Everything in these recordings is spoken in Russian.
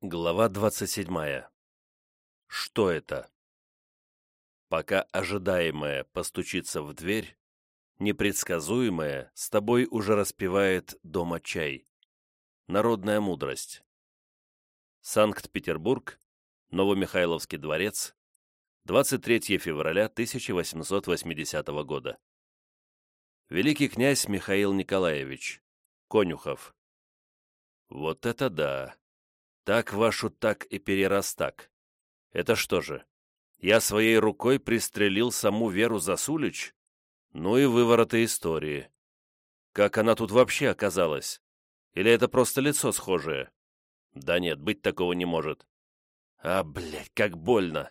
Глава 27. Что это? Пока ожидаемое постучится в дверь, непредсказуемое с тобой уже распевает дома чай. Народная мудрость. Санкт-Петербург, Новомихайловский дворец, 23 февраля 1880 года. Великий князь Михаил Николаевич, Конюхов. Вот это да! Так вашу так и перерастак. Это что же, я своей рукой пристрелил саму Веру Засулич? Ну и вывороты истории. Как она тут вообще оказалась? Или это просто лицо схожее? Да нет, быть такого не может. А, блядь, как больно.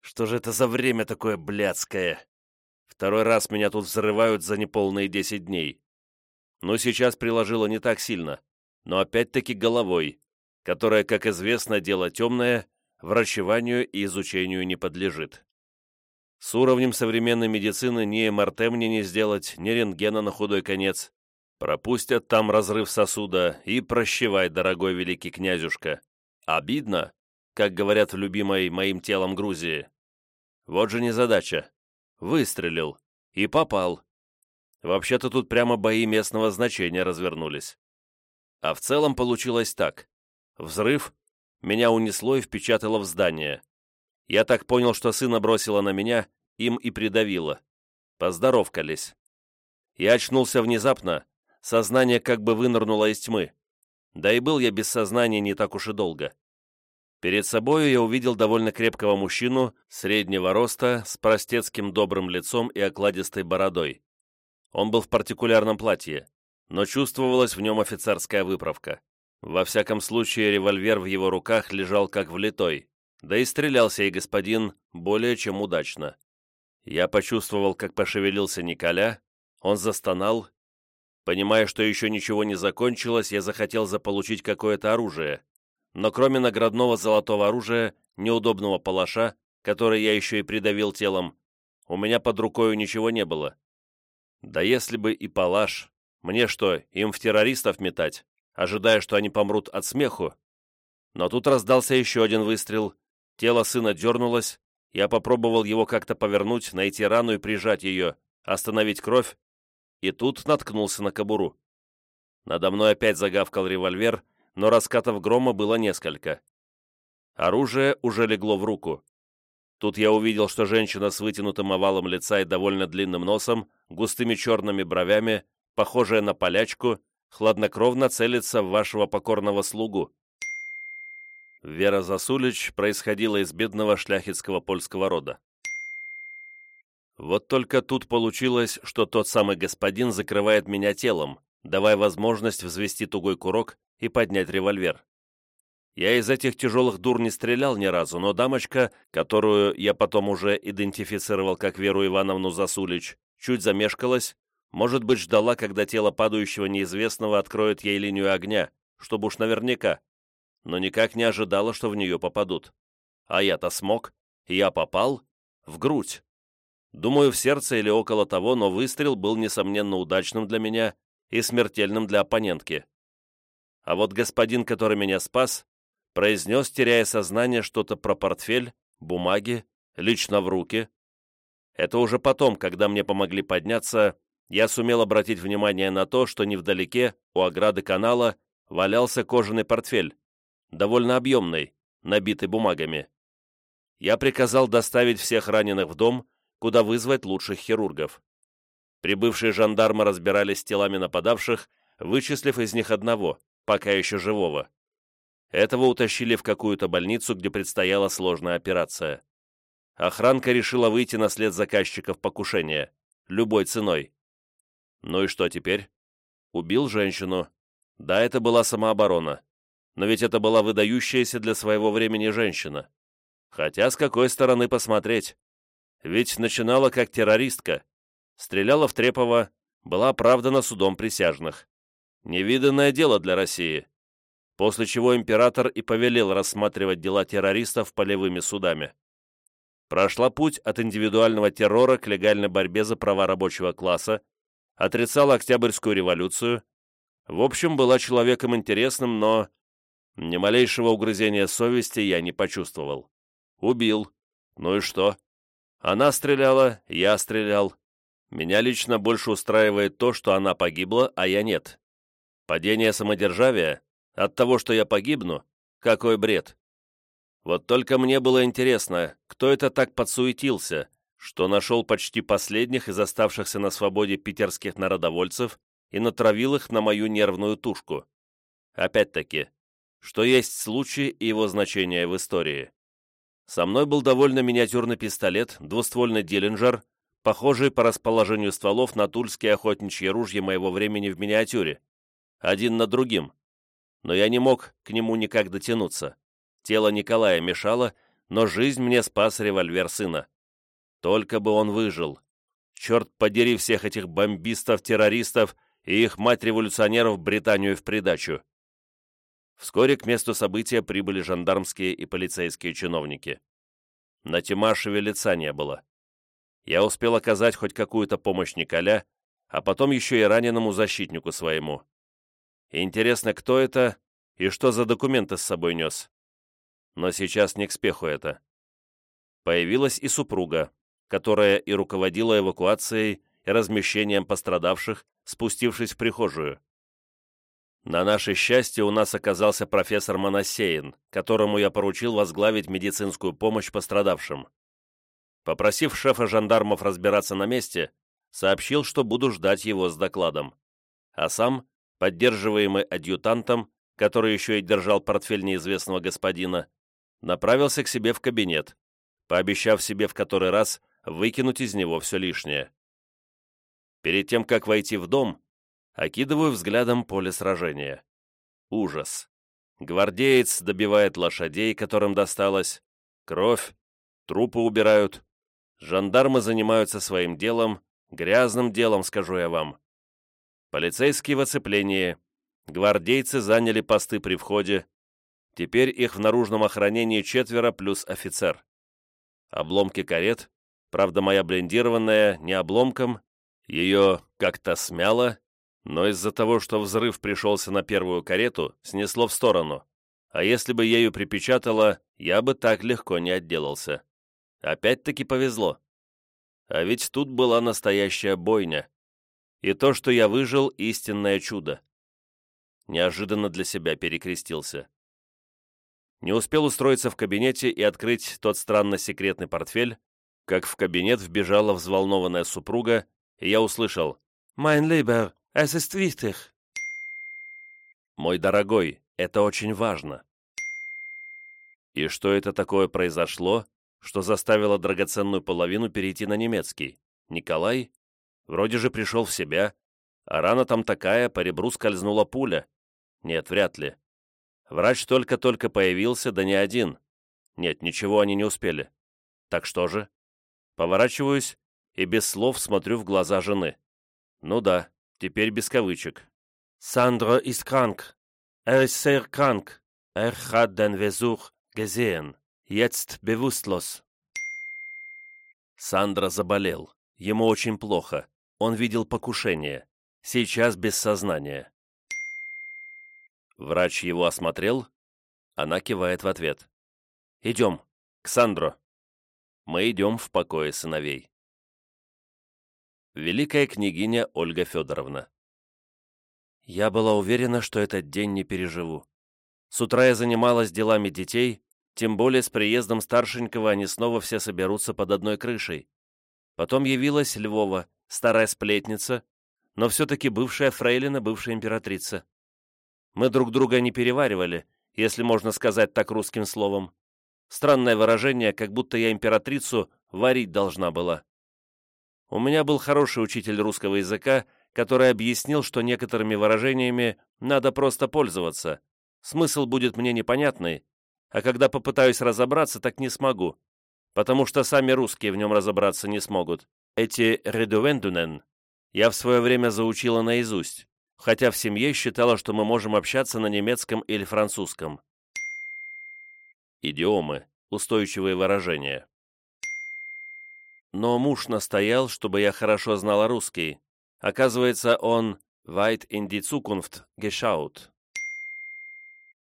Что же это за время такое блядское? Второй раз меня тут взрывают за неполные десять дней. Ну, сейчас приложило не так сильно, но опять-таки головой которое, как известно, дело темное, врачеванию и изучению не подлежит. С уровнем современной медицины ни МРТ мне не сделать, ни рентгена на худой конец. Пропустят там разрыв сосуда и прощевай, дорогой великий князюшка. Обидно, как говорят в любимой моим телом Грузии. Вот же незадача. Выстрелил. И попал. Вообще-то тут прямо бои местного значения развернулись. А в целом получилось так. Взрыв. Меня унесло и впечатало в здание. Я так понял, что сына бросило на меня, им и придавило. Поздоровкались. Я очнулся внезапно, сознание как бы вынырнуло из тьмы. Да и был я без сознания не так уж и долго. Перед собою я увидел довольно крепкого мужчину, среднего роста, с простецким добрым лицом и окладистой бородой. Он был в партикулярном платье, но чувствовалась в нем офицерская выправка. Во всяком случае, револьвер в его руках лежал как влитой, да и стрелялся и господин более чем удачно. Я почувствовал, как пошевелился Николя, он застонал. Понимая, что еще ничего не закончилось, я захотел заполучить какое-то оружие, но кроме наградного золотого оружия, неудобного палаша, который я еще и придавил телом, у меня под рукой ничего не было. Да если бы и палаш, мне что, им в террористов метать? Ожидая, что они помрут от смеху. Но тут раздался еще один выстрел, тело сына дернулось, я попробовал его как-то повернуть, найти рану и прижать ее, остановить кровь, и тут наткнулся на кобуру. Надо мной опять загавкал револьвер, но раскатов грома было несколько. Оружие уже легло в руку. Тут я увидел, что женщина с вытянутым овалом лица и довольно длинным носом, густыми черными бровями, похожая на полячку, хладнокровно целится в вашего покорного слугу. Вера Засулич происходила из бедного шляхетского польского рода. Вот только тут получилось, что тот самый господин закрывает меня телом, давая возможность взвести тугой курок и поднять револьвер. Я из этих тяжелых дур не стрелял ни разу, но дамочка, которую я потом уже идентифицировал как Веру Ивановну Засулич, чуть замешкалась может быть, ждала, когда тело падающего неизвестного откроет ей линию огня, чтобы уж наверняка, но никак не ожидала, что в нее попадут. А я-то смог. Я попал в грудь. Думаю, в сердце или около того, но выстрел был, несомненно, удачным для меня и смертельным для оппонентки. А вот господин, который меня спас, произнес, теряя сознание, что-то про портфель, бумаги, лично в руки. Это уже потом, когда мне помогли подняться, я сумел обратить внимание на то, что невдалеке, у ограды канала, валялся кожаный портфель, довольно объемный, набитый бумагами. Я приказал доставить всех раненых в дом, куда вызвать лучших хирургов. Прибывшие жандармы разбирались с телами нападавших, вычислив из них одного, пока еще живого. Этого утащили в какую-то больницу, где предстояла сложная операция. Охранка решила выйти на след заказчиков покушения, любой ценой. Ну и что теперь? Убил женщину. Да, это была самооборона. Но ведь это была выдающаяся для своего времени женщина. Хотя с какой стороны посмотреть? Ведь начинала как террористка. Стреляла в Трепова, была оправдана судом присяжных. Невиданное дело для России. После чего император и повелел рассматривать дела террористов полевыми судами. Прошла путь от индивидуального террора к легальной борьбе за права рабочего класса, отрицала Октябрьскую революцию, в общем, была человеком интересным, но Ни малейшего угрызения совести я не почувствовал. Убил. Ну и что? Она стреляла, я стрелял. Меня лично больше устраивает то, что она погибла, а я нет. Падение самодержавия? От того, что я погибну? Какой бред! Вот только мне было интересно, кто это так подсуетился, что нашел почти последних из оставшихся на свободе питерских народовольцев и натравил их на мою нервную тушку. Опять-таки, что есть случай и его значение в истории. Со мной был довольно миниатюрный пистолет, двуствольный Диллинджер, похожий по расположению стволов на тульские охотничьи ружья моего времени в миниатюре, один над другим. Но я не мог к нему никак дотянуться. Тело Николая мешало, но жизнь мне спас револьвер сына. Только бы он выжил. Черт подери всех этих бомбистов-террористов и их мать-революционеров Британию в придачу. Вскоре к месту события прибыли жандармские и полицейские чиновники. На Тимашеве лица не было. Я успел оказать хоть какую-то помощь Николя, а потом еще и раненому защитнику своему. Интересно, кто это и что за документы с собой нес. Но сейчас не к спеху это. Появилась и супруга, которая и руководила эвакуацией и размещением пострадавших, спустившись в прихожую. На наше счастье у нас оказался профессор Моносеин, которому я поручил возглавить медицинскую помощь пострадавшим. Попросив шефа жандармов разбираться на месте, сообщил, что буду ждать его с докладом. А сам, поддерживаемый адъютантом, который еще и держал портфель неизвестного господина, направился к себе в кабинет, пообещав себе в который раз выкинуть из него все лишнее. Перед тем, как войти в дом, Окидываю взглядом поле сражения. Ужас. Гвардеец добивает лошадей, которым досталось. Кровь. Трупы убирают. Жандармы занимаются своим делом, грязным делом, скажу я вам. Полицейские в оцеплении. Гвардейцы заняли посты при входе. Теперь их в наружном охранении четверо плюс офицер. Обломки карет. Правда, моя блиндированная не обломком. Ее как-то смяло, но из-за того, что взрыв пришелся на первую карету, снесло в сторону, а если бы ею припечатало, я бы так легко не отделался. Опять-таки повезло. А ведь тут была настоящая бойня. И то, что я выжил, истинное чудо. Неожиданно для себя перекрестился. Не успел устроиться в кабинете и открыть тот странно секретный портфель, как в кабинет вбежала взволнованная супруга, и я услышал «Mein Lieber, Es ist wichtig. Мой дорогой, это очень важно. И что это такое произошло, что заставило драгоценную половину перейти на немецкий? Николай? Вроде же пришел в себя, а рана там такая, по ребру скользнула пуля. Нет, вряд ли. Врач только-только появился, да не один. Нет, ничего они не успели. Так что же? Поворачиваюсь и без слов смотрю в глаза жены. Ну да, теперь без кавычек. «Сандро ist krank. Er ist sehr krank. Er hat den Versuch gesehen. Jetzt bewusstlos». Сандра заболел. Ему очень плохо. Он видел покушение. Сейчас без сознания. Врач его осмотрел. Она кивает в ответ. «Идем, к Сандро». Мы идем в покое сыновей великая княгиня Ольга Федоровна. Я была уверена, что этот день не переживу. С утра я занималась делами детей, тем более с приездом старшенького они снова все соберутся под одной крышей. Потом явилась Львова, старая сплетница, но все-таки бывшая фрейлина, бывшая императрица. Мы друг друга не переваривали, если можно сказать так русским словом. Странное выражение, как будто я императрицу варить должна была. У меня был хороший учитель русского языка, который объяснил, что некоторыми выражениями надо просто пользоваться. Смысл будет мне непонятный, а когда попытаюсь разобраться, так не смогу, потому что сами русские в нем разобраться не смогут. Эти «редувендунен» я в свое время заучила наизусть, хотя в семье считала, что мы можем общаться на немецком или французском. Идиомы, устойчивые выражения но муж настоял, чтобы я хорошо знала русский. Оказывается, он «weit in die Zukunft geschaut».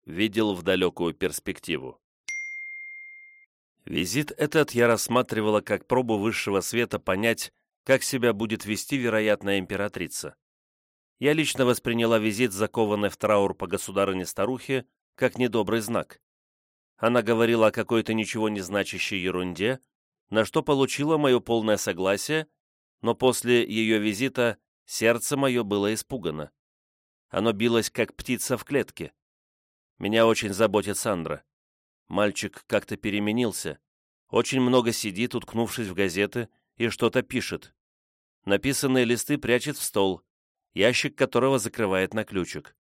видел в далекую перспективу. Визит этот я рассматривала как пробу высшего света понять, как себя будет вести вероятная императрица. Я лично восприняла визит, закованной в траур по государыне-старухе, как недобрый знак. Она говорила о какой-то ничего не значащей ерунде, на что получила мое полное согласие, но после ее визита сердце мое было испугано. Оно билось, как птица в клетке. Меня очень заботит Сандра. Мальчик как-то переменился. Очень много сидит, уткнувшись в газеты, и что-то пишет. Написанные листы прячет в стол, ящик которого закрывает на ключик.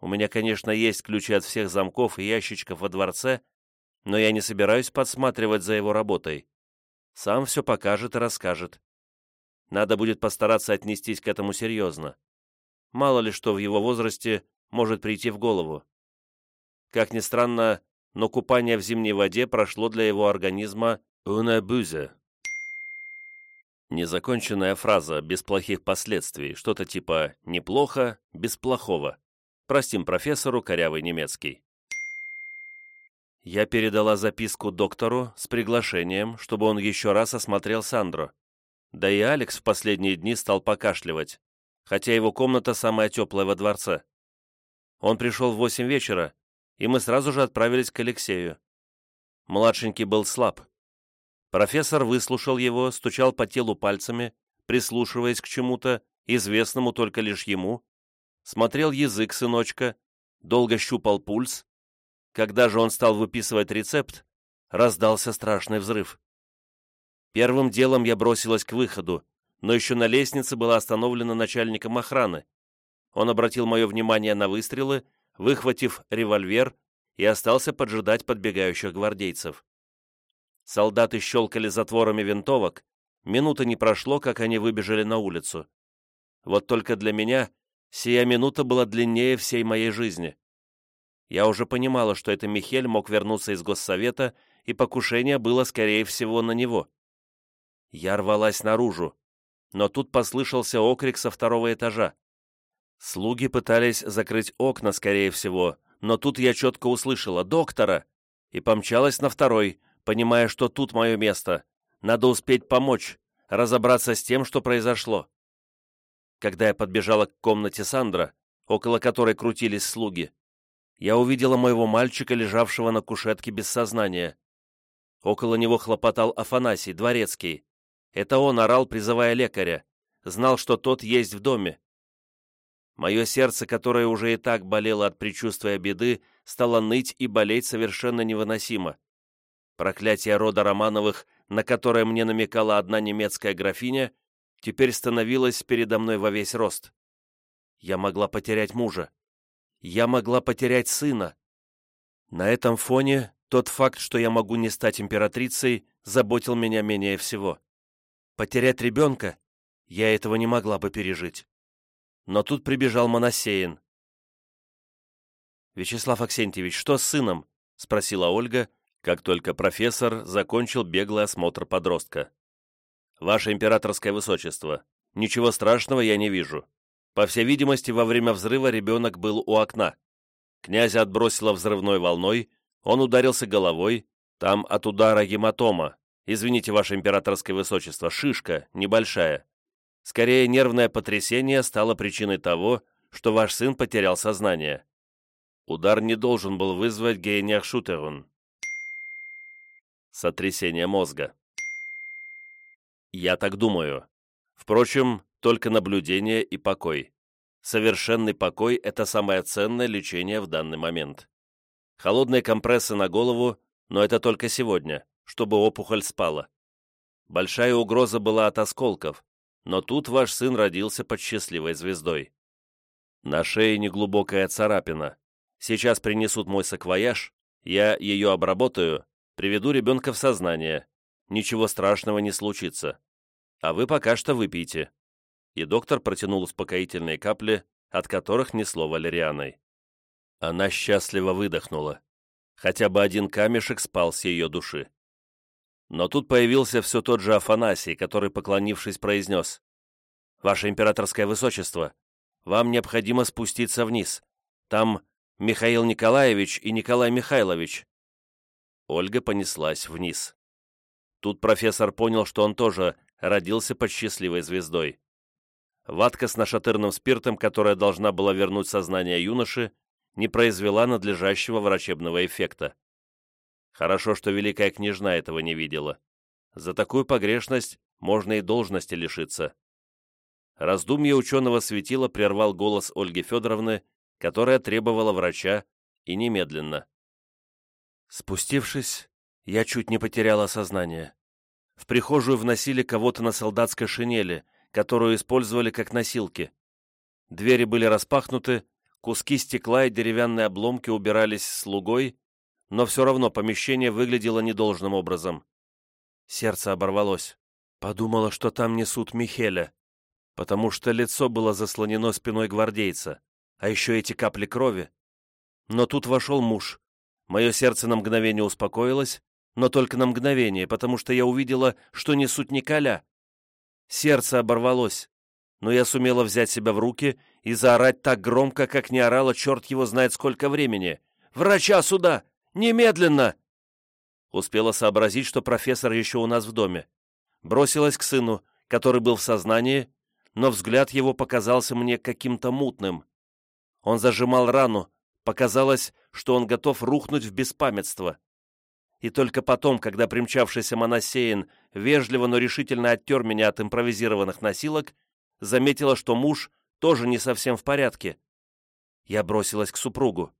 У меня, конечно, есть ключи от всех замков и ящичков во дворце, но я не собираюсь подсматривать за его работой. Сам все покажет и расскажет. Надо будет постараться отнестись к этому серьезно. Мало ли что в его возрасте может прийти в голову. Как ни странно, но купание в зимней воде прошло для его организма «una buse». Незаконченная фраза, без плохих последствий, что-то типа «неплохо, без плохого». Простим профессору корявый немецкий. Я передала записку доктору с приглашением, чтобы он еще раз осмотрел Сандро. Да и Алекс в последние дни стал покашливать, хотя его комната самая теплая во дворце. Он пришел в восемь вечера, и мы сразу же отправились к Алексею. Младшенький был слаб. Профессор выслушал его, стучал по телу пальцами, прислушиваясь к чему-то, известному только лишь ему, смотрел язык сыночка, долго щупал пульс. Когда же он стал выписывать рецепт, раздался страшный взрыв. Первым делом я бросилась к выходу, но еще на лестнице была остановлена начальником охраны. Он обратил мое внимание на выстрелы выхватив револьвер, и остался поджидать подбегающих гвардейцев. Солдаты щелкали затворами винтовок, минуты не прошло, как они выбежали на улицу. Вот только для меня сия минута была длиннее всей моей жизни. Я уже понимала, что это Михель мог вернуться из госсовета, и покушение было, скорее всего, на него. Я рвалась наружу, но тут послышался окрик со второго этажа. Слуги пытались закрыть окна, скорее всего, но тут я четко услышала «доктора» и помчалась на второй, понимая, что тут мое место. Надо успеть помочь, разобраться с тем, что произошло. Когда я подбежала к комнате Сандра, около которой крутились слуги, я увидела моего мальчика, лежавшего на кушетке без сознания. Около него хлопотал Афанасий, дворецкий. Это он орал, призывая лекаря. Знал, что тот есть в доме. Мое сердце, которое уже и так болело от предчувствия беды, стало ныть и болеть совершенно невыносимо. Проклятие рода Романовых, на которое мне намекала одна немецкая графиня, теперь становилось передо мной во весь рост. Я могла потерять мужа. Я могла потерять сына. На этом фоне тот факт, что я могу не стать императрицей, заботил меня менее всего. Потерять ребенка? Я этого не могла бы пережить но тут прибежал Моносеин. «Вячеслав Аксентьевич, что с сыном?» — спросила Ольга, как только профессор закончил беглый осмотр подростка. «Ваше императорское высочество, ничего страшного я не вижу. По всей видимости, во время взрыва ребенок был у окна. Князя отбросило взрывной волной, он ударился головой, там от удара гематома. Извините, ваше императорское высочество, шишка, небольшая. Скорее, нервное потрясение стало причиной того, что ваш сын потерял сознание. Удар не должен был вызвать гейниахшутерун. Сотрясение мозга. Я так думаю. Впрочем, только наблюдение и покой. Совершенный покой – это самое ценное лечение в данный момент. Холодные компрессы на голову, но это только сегодня, чтобы опухоль спала. Большая угроза была от осколков, но тут ваш сын родился под счастливой звездой. На шее неглубокая царапина. Сейчас принесут мой саквояж, я ее обработаю, приведу ребенка в сознание. Ничего страшного не случится. А вы пока что выпейте». И доктор протянул успокоительные капли, от которых несло валерианой. Она счастливо выдохнула. Хотя бы один камешек спал с ее души. Но тут появился все тот же Афанасий, который, поклонившись, произнес «Ваше императорское высочество, вам необходимо спуститься вниз. Там Михаил Николаевич и Николай Михайлович». Ольга понеслась вниз. Тут профессор понял, что он тоже родился под счастливой звездой. Ватка с нашатырным спиртом, которая должна была вернуть сознание юноши, не произвела надлежащего врачебного эффекта. Хорошо, что великая княжна этого не видела. За такую погрешность можно и должности лишиться. Раздумье ученого светила прервал голос Ольги Федоровны, которая требовала врача, и немедленно. Спустившись, я чуть не потеряла сознание. В прихожую вносили кого-то на солдатской шинели, которую использовали как носилки. Двери были распахнуты, куски стекла и деревянные обломки убирались слугой, но все равно помещение выглядело недолжным образом. Сердце оборвалось. Подумала, что там несут Михеля, потому что лицо было заслонено спиной гвардейца, а еще эти капли крови. Но тут вошел муж. Мое сердце на мгновение успокоилось, но только на мгновение, потому что я увидела, что несут Николя. Сердце оборвалось, но я сумела взять себя в руки и заорать так громко, как не орала черт его знает сколько времени. «Врача сюда! Немедленно!» Успела сообразить, что профессор еще у нас в доме. Бросилась к сыну, который был в сознании, но взгляд его показался мне каким-то мутным. Он зажимал рану, показалось, что он готов рухнуть в беспамятство и только потом, когда примчавшийся Моносеин вежливо, но решительно оттер меня от импровизированных носилок, заметила, что муж тоже не совсем в порядке. Я бросилась к супругу.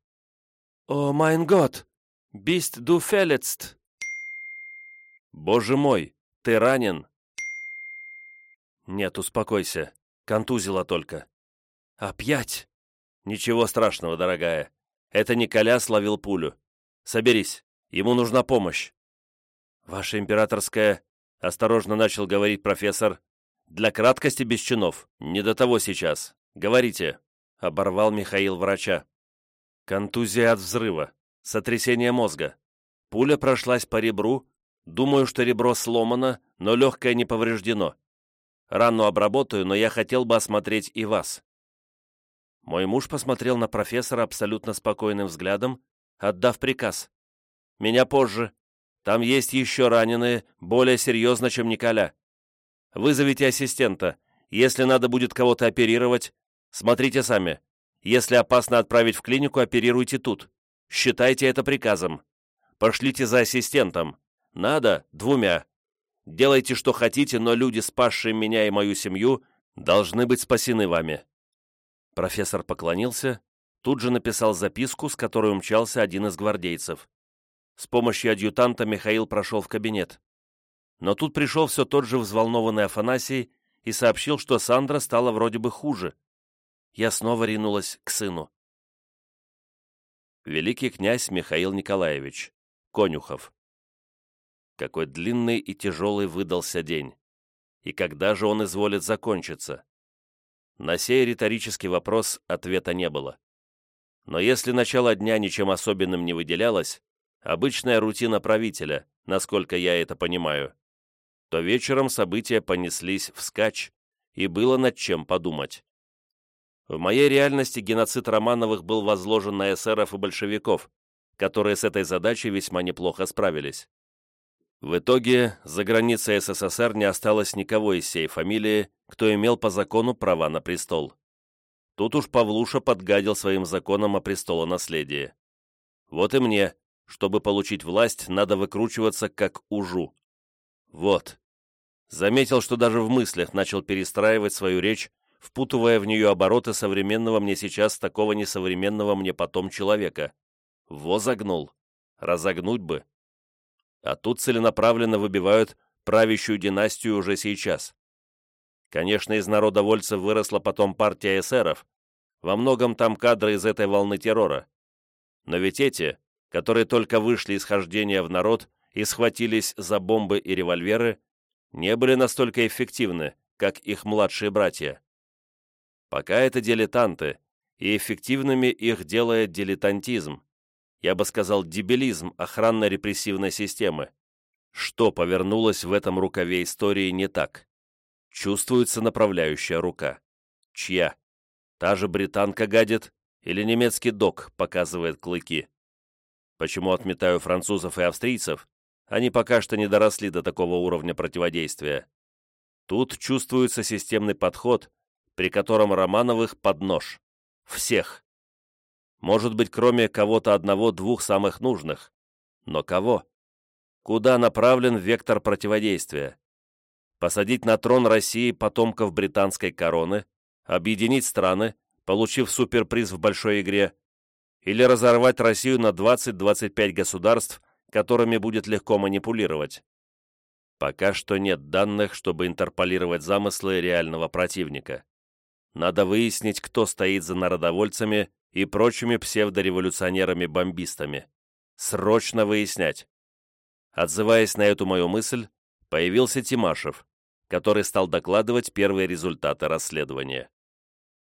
«О, майн год! Бист ду фелецт!» «Боже мой, ты ранен!» «Нет, успокойся. Контузила только». «Опять?» «Ничего страшного, дорогая. Это Николя словил пулю. Соберись. Ему нужна помощь». «Ваше императорское...» — осторожно начал говорить профессор. «Для краткости без чинов. Не до того сейчас. Говорите», — оборвал Михаил врача. «Контузия от взрыва. Сотрясение мозга. Пуля прошлась по ребру. Думаю, что ребро сломано, но легкое не повреждено. Рану обработаю, но я хотел бы осмотреть и вас». Мой муж посмотрел на профессора абсолютно спокойным взглядом, отдав приказ. Меня позже. Там есть еще раненые, более серьезно, чем Николя. Вызовите ассистента. Если надо будет кого-то оперировать, смотрите сами. Если опасно отправить в клинику, оперируйте тут. Считайте это приказом. Пошлите за ассистентом. Надо — двумя. Делайте, что хотите, но люди, спасшие меня и мою семью, должны быть спасены вами». Профессор поклонился, тут же написал записку, с которой умчался один из гвардейцев. С помощью адъютанта Михаил прошел в кабинет. Но тут пришел все тот же взволнованный Афанасий и сообщил, что Сандра стала вроде бы хуже. Я снова ринулась к сыну. Великий князь Михаил Николаевич. Конюхов. Какой длинный и тяжелый выдался день. И когда же он изволит закончиться? На сей риторический вопрос ответа не было. Но если начало дня ничем особенным не выделялось, обычная рутина правителя, насколько я это понимаю, то вечером события понеслись вскачь, и было над чем подумать. В моей реальности геноцид Романовых был возложен на эсеров и большевиков, которые с этой задачей весьма неплохо справились. В итоге за границей СССР не осталось никого из сей фамилии, кто имел по закону права на престол. Тут уж Павлуша подгадил своим законом о престолонаследии. Вот и мне, чтобы получить власть, надо выкручиваться как ужу. Вот. Заметил, что даже в мыслях начал перестраивать свою речь, впутывая в нее обороты современного мне сейчас такого несовременного мне потом человека. Во загнул. Разогнуть бы. А тут целенаправленно выбивают правящую династию уже сейчас. Конечно, из народовольцев выросла потом партия эсеров. Во многом там кадры из этой волны террора. Но ведь эти, которые только вышли из хождения в народ и схватились за бомбы и револьверы, не были настолько эффективны, как их младшие братья. Пока это дилетанты, и эффективными их делает дилетантизм, я бы сказал дебилизм охранно-репрессивной системы. Что повернулось в этом рукаве истории не так? Чувствуется направляющая рука. Чья? Та же британка гадит Или немецкий док показывает клыки? Почему отметаю французов и австрийцев? Они пока что не доросли до такого уровня противодействия. Тут чувствуется системный подход, при котором Романовых под нож. Всех. Может быть, кроме кого-то одного-двух самых нужных. Но кого? Куда направлен вектор противодействия? Посадить на трон России потомков британской короны, объединить страны, получив суперприз в большой игре, или разорвать Россию на 20-25 государств, которыми будет легко манипулировать. Пока что нет данных, чтобы интерполировать замыслы реального противника. Надо выяснить, кто стоит за народовольцами и прочими псевдореволюционерами-бомбистами. Срочно выяснять. Отзываясь на эту мою мысль, появился Тимашев, который стал докладывать первые результаты расследования.